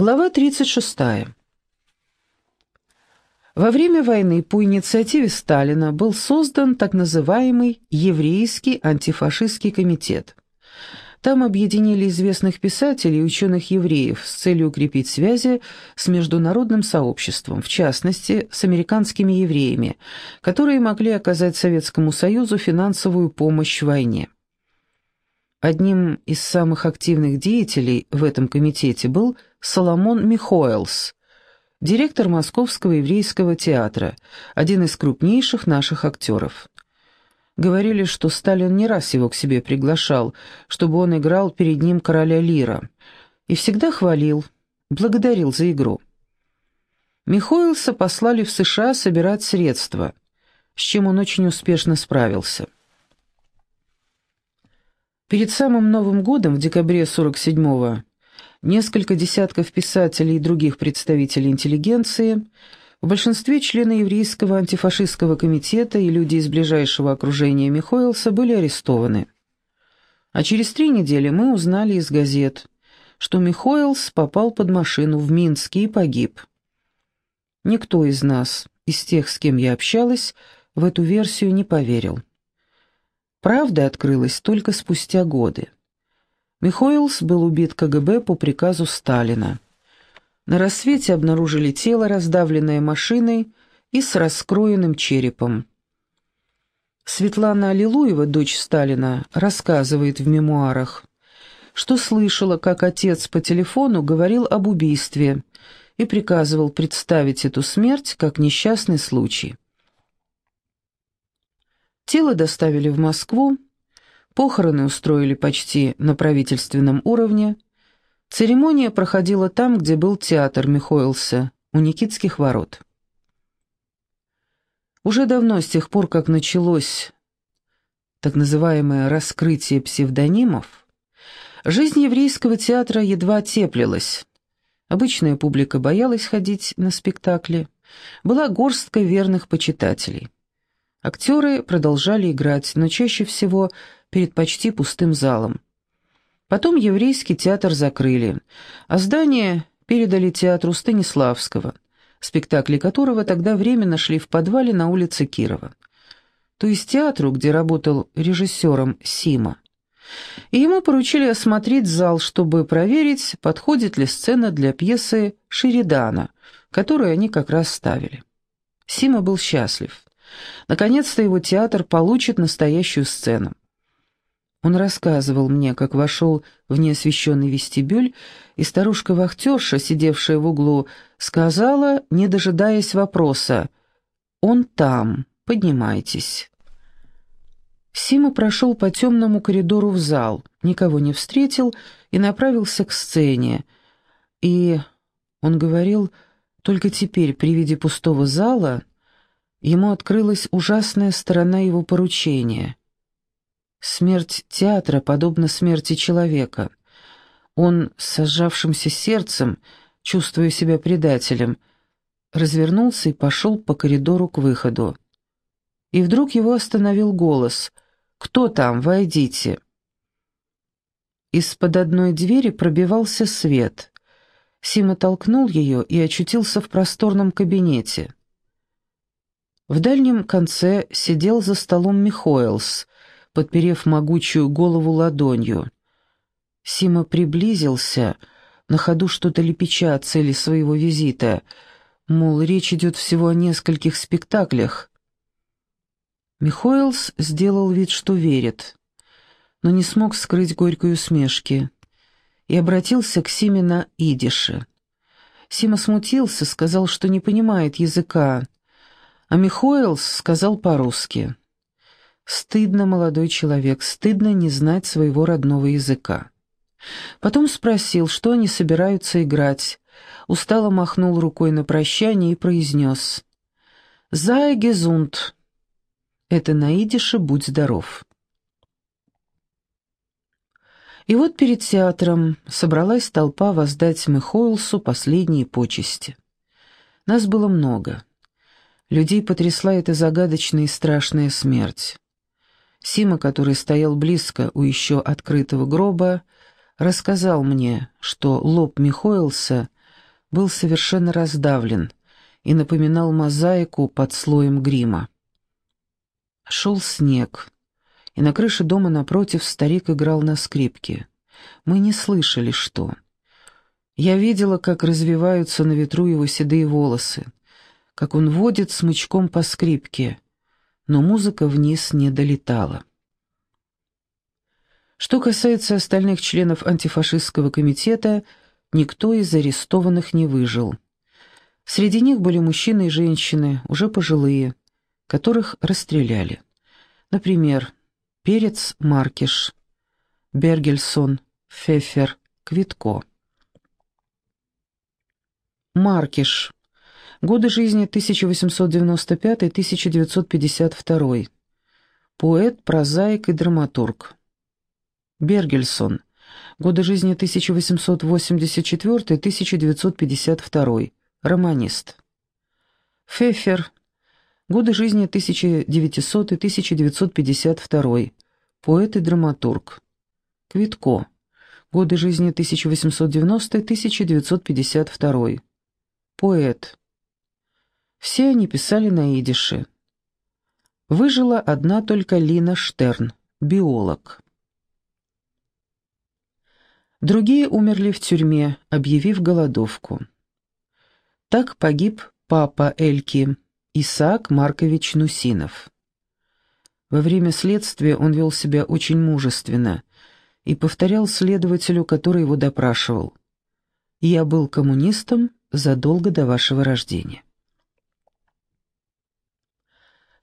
Глава 36. Во время войны по инициативе Сталина был создан так называемый Еврейский антифашистский комитет. Там объединили известных писателей и ученых-евреев с целью укрепить связи с международным сообществом, в частности, с американскими евреями, которые могли оказать Советскому Союзу финансовую помощь в войне. Одним из самых активных деятелей в этом комитете был Соломон Михоэлс, директор Московского еврейского театра, один из крупнейших наших актеров. Говорили, что Сталин не раз его к себе приглашал, чтобы он играл перед ним короля Лира, и всегда хвалил, благодарил за игру. Михоэлса послали в США собирать средства, с чем он очень успешно справился. Перед самым Новым годом, в декабре 47-го, несколько десятков писателей и других представителей интеллигенции, в большинстве члены еврейского антифашистского комитета и люди из ближайшего окружения Михоэлса были арестованы. А через три недели мы узнали из газет, что Михоэлс попал под машину в Минске и погиб. Никто из нас, из тех, с кем я общалась, в эту версию не поверил. Правда открылась только спустя годы. Михоэлс был убит КГБ по приказу Сталина. На рассвете обнаружили тело, раздавленное машиной и с раскроенным черепом. Светлана Аллилуева, дочь Сталина, рассказывает в мемуарах, что слышала, как отец по телефону говорил об убийстве и приказывал представить эту смерть как несчастный случай. Тело доставили в Москву, похороны устроили почти на правительственном уровне. Церемония проходила там, где был театр Михоэлса, у Никитских ворот. Уже давно, с тех пор, как началось так называемое раскрытие псевдонимов, жизнь еврейского театра едва теплилась. Обычная публика боялась ходить на спектакли, была горстка верных почитателей. Актеры продолжали играть, но чаще всего перед почти пустым залом. Потом еврейский театр закрыли, а здание передали театру Станиславского, спектакли которого тогда временно шли в подвале на улице Кирова. То есть театру, где работал режиссером Сима. И ему поручили осмотреть зал, чтобы проверить, подходит ли сцена для пьесы Шеридана, которую они как раз ставили. Сима был счастлив. Наконец-то его театр получит настоящую сцену. Он рассказывал мне, как вошел в неосвещенный вестибюль, и старушка-вахтерша, сидевшая в углу, сказала, не дожидаясь вопроса, «Он там, поднимайтесь». Сима прошел по темному коридору в зал, никого не встретил и направился к сцене. И, он говорил, только теперь при виде пустого зала ему открылась ужасная сторона его поручения. Смерть театра подобна смерти человека. Он с сжавшимся сердцем, чувствуя себя предателем, развернулся и пошел по коридору к выходу. И вдруг его остановил голос «Кто там? Войдите!» Из-под одной двери пробивался свет. Сима толкнул ее и очутился в просторном кабинете. В дальнем конце сидел за столом Михоэлс, подперев могучую голову ладонью. Сима приблизился, на ходу что-то лепеча о цели своего визита, мол, речь идет всего о нескольких спектаклях. Михоэлс сделал вид, что верит, но не смог скрыть горькой усмешки и обратился к Симе на идише. Сима смутился, сказал, что не понимает языка, а Михоэлс сказал по-русски. «Стыдно, молодой человек, стыдно не знать своего родного языка». Потом спросил, что они собираются играть. Устало махнул рукой на прощание и произнес. «Зая гезунд». Это на идише «Будь здоров». И вот перед театром собралась толпа воздать Михоэлсу последние почести. Нас было много. Людей потрясла эта загадочная и страшная смерть. Сима, который стоял близко у еще открытого гроба, рассказал мне, что лоб Михоэлса был совершенно раздавлен и напоминал мозаику под слоем грима. Шел снег, и на крыше дома напротив старик играл на скрипке. Мы не слышали, что. Я видела, как развиваются на ветру его седые волосы, как он водит смычком по скрипке, но музыка вниз не долетала. Что касается остальных членов антифашистского комитета, никто из арестованных не выжил. Среди них были мужчины и женщины, уже пожилые, которых расстреляли. Например, Перец Маркиш, Бергельсон, Фефер, Квитко. Маркиш. Годы жизни 1895-1952. Поэт, прозаик и драматург. Бергельсон. Годы жизни 1884-1952. Романист. Фефер. Годы жизни 1900-1952. Поэт и драматург. Квитко. Годы жизни 1890-1952 поэт. Все они писали на идише. Выжила одна только Лина Штерн, биолог. Другие умерли в тюрьме, объявив голодовку. Так погиб папа Эльки, Исаак Маркович Нусинов. Во время следствия он вел себя очень мужественно и повторял следователю, который его допрашивал. «Я был коммунистом задолго до вашего рождения.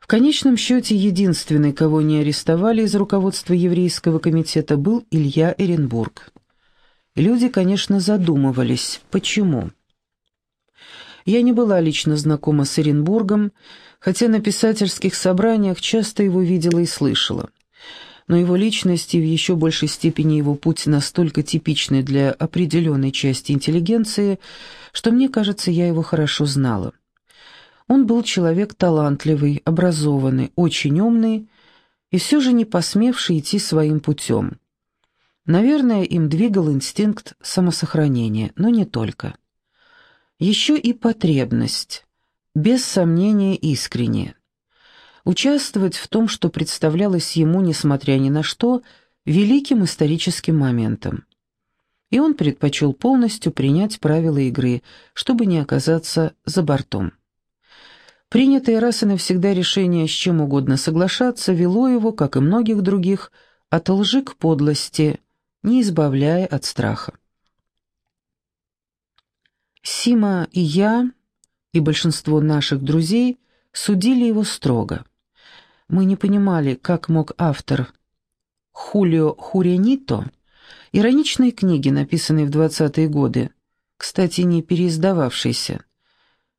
В конечном счете, единственный, кого не арестовали из руководства еврейского комитета, был Илья Эренбург. Люди, конечно, задумывались, почему. Я не была лично знакома с Эренбургом, хотя на писательских собраниях часто его видела и слышала но его личность и в еще большей степени его путь настолько типичны для определенной части интеллигенции, что мне кажется, я его хорошо знала. Он был человек талантливый, образованный, очень умный и все же не посмевший идти своим путем. Наверное, им двигал инстинкт самосохранения, но не только. Еще и потребность, без сомнения искренняя участвовать в том, что представлялось ему, несмотря ни на что, великим историческим моментом. И он предпочел полностью принять правила игры, чтобы не оказаться за бортом. Принятое раз и навсегда решение с чем угодно соглашаться вело его, как и многих других, от лжи к подлости, не избавляя от страха. Сима и я, и большинство наших друзей судили его строго. Мы не понимали, как мог автор Хулио Хуренито, ироничные книги, написанные в 20-е годы, кстати, не переиздававшиеся,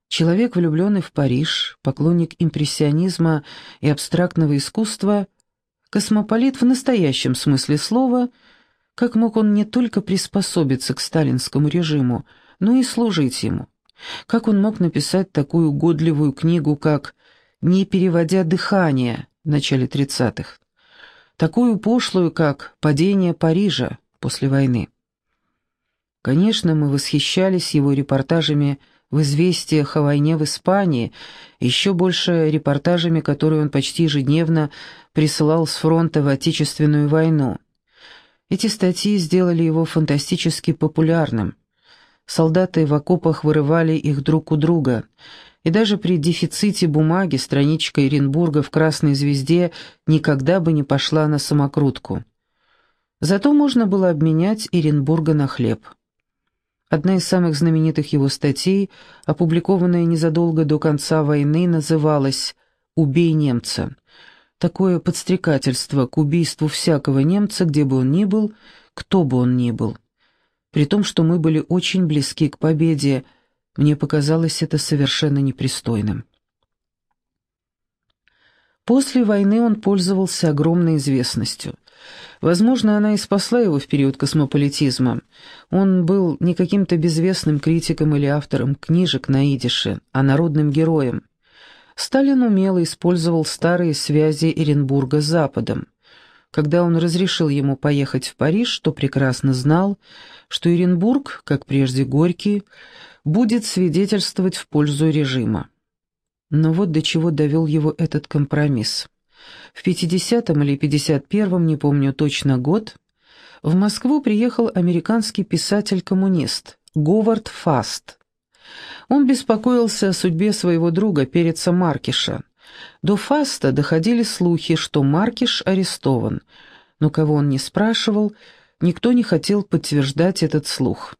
человек, влюбленный в Париж, поклонник импрессионизма и абстрактного искусства, космополит в настоящем смысле слова, как мог он не только приспособиться к сталинскому режиму, но и служить ему. Как он мог написать такую годливую книгу, как не переводя дыхание в начале 30-х. Такую пошлую, как «Падение Парижа» после войны. Конечно, мы восхищались его репортажами в «Известиях о войне в Испании», еще больше репортажами, которые он почти ежедневно присылал с фронта в Отечественную войну. Эти статьи сделали его фантастически популярным. Солдаты в окопах вырывали их друг у друга – и даже при дефиците бумаги страничка Иренбурга в «Красной звезде» никогда бы не пошла на самокрутку. Зато можно было обменять Иренбурга на хлеб. Одна из самых знаменитых его статей, опубликованная незадолго до конца войны, называлась «Убей немца». Такое подстрекательство к убийству всякого немца, где бы он ни был, кто бы он ни был. При том, что мы были очень близки к победе, мне показалось это совершенно непристойным. После войны он пользовался огромной известностью. Возможно, она и спасла его в период космополитизма. Он был не каким-то безвестным критиком или автором книжек на идише, а народным героем. Сталин умело использовал старые связи Эренбурга с Западом. когда он разрешил ему поехать в Париж, то прекрасно знал, что Иренбург, как прежде Горький, будет свидетельствовать в пользу режима. Но вот до чего довел его этот компромисс. В 50-м или 51-м, не помню точно год, в Москву приехал американский писатель-коммунист Говард Фаст. Он беспокоился о судьбе своего друга Переца Маркиша. До Фаста доходили слухи, что Маркиш арестован, но кого он не спрашивал, никто не хотел подтверждать этот слух.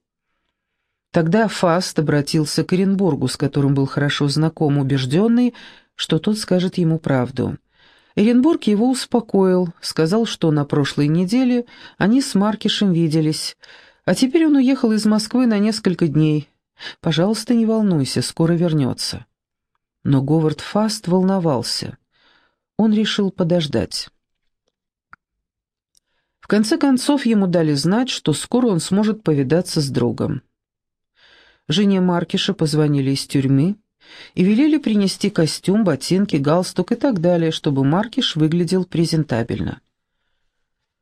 Тогда Фаст обратился к Оренбургу, с которым был хорошо знаком, убежденный, что тот скажет ему правду. Эренбург его успокоил, сказал, что на прошлой неделе они с Маркишем виделись, а теперь он уехал из Москвы на несколько дней. Пожалуйста, не волнуйся, скоро вернется. Но Говард Фаст волновался. Он решил подождать. В конце концов, ему дали знать, что скоро он сможет повидаться с другом. Жене Маркиша позвонили из тюрьмы и велели принести костюм, ботинки, галстук и так далее, чтобы Маркиш выглядел презентабельно.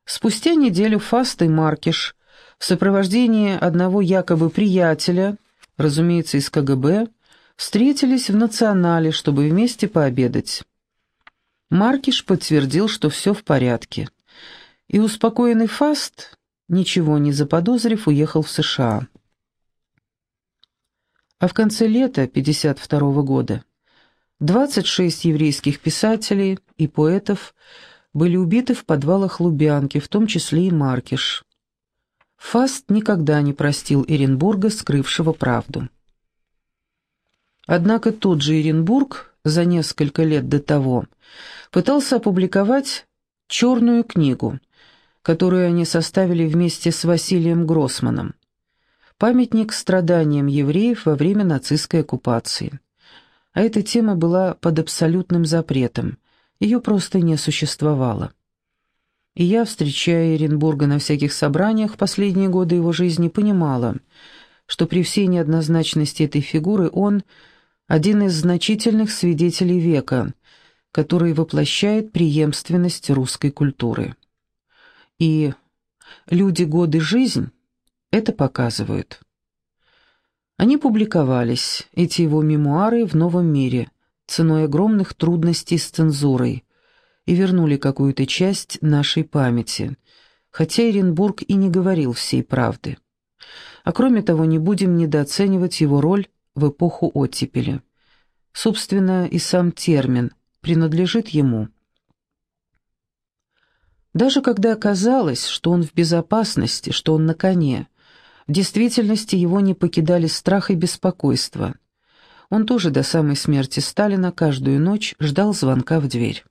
Спустя неделю Фаст и Маркиш в сопровождении одного якобы приятеля, разумеется, из КГБ, встретились в Национале, чтобы вместе пообедать. Маркиш подтвердил, что все в порядке, и успокоенный Фаст, ничего не заподозрив, уехал в США а в конце лета 52 года 26 еврейских писателей и поэтов были убиты в подвалах Лубянки, в том числе и Маркиш. Фаст никогда не простил Эренбурга, скрывшего правду. Однако тот же Эренбург за несколько лет до того пытался опубликовать «Черную книгу», которую они составили вместе с Василием Гроссманом памятник страданиям евреев во время нацистской оккупации. А эта тема была под абсолютным запретом, ее просто не существовало. И я, встречая Эренбурга на всяких собраниях в последние годы его жизни, понимала, что при всей неоднозначности этой фигуры он – один из значительных свидетелей века, который воплощает преемственность русской культуры. И «Люди, годы, жизнь» это показывают. Они публиковались, эти его мемуары, в «Новом мире», ценой огромных трудностей с цензурой, и вернули какую-то часть нашей памяти, хотя Иренбург и не говорил всей правды. А кроме того, не будем недооценивать его роль в эпоху оттепели. Собственно, и сам термин принадлежит ему. Даже когда оказалось, что он в безопасности, что он на коне – в действительности его не покидали страх и беспокойство. Он тоже до самой смерти Сталина каждую ночь ждал звонка в дверь.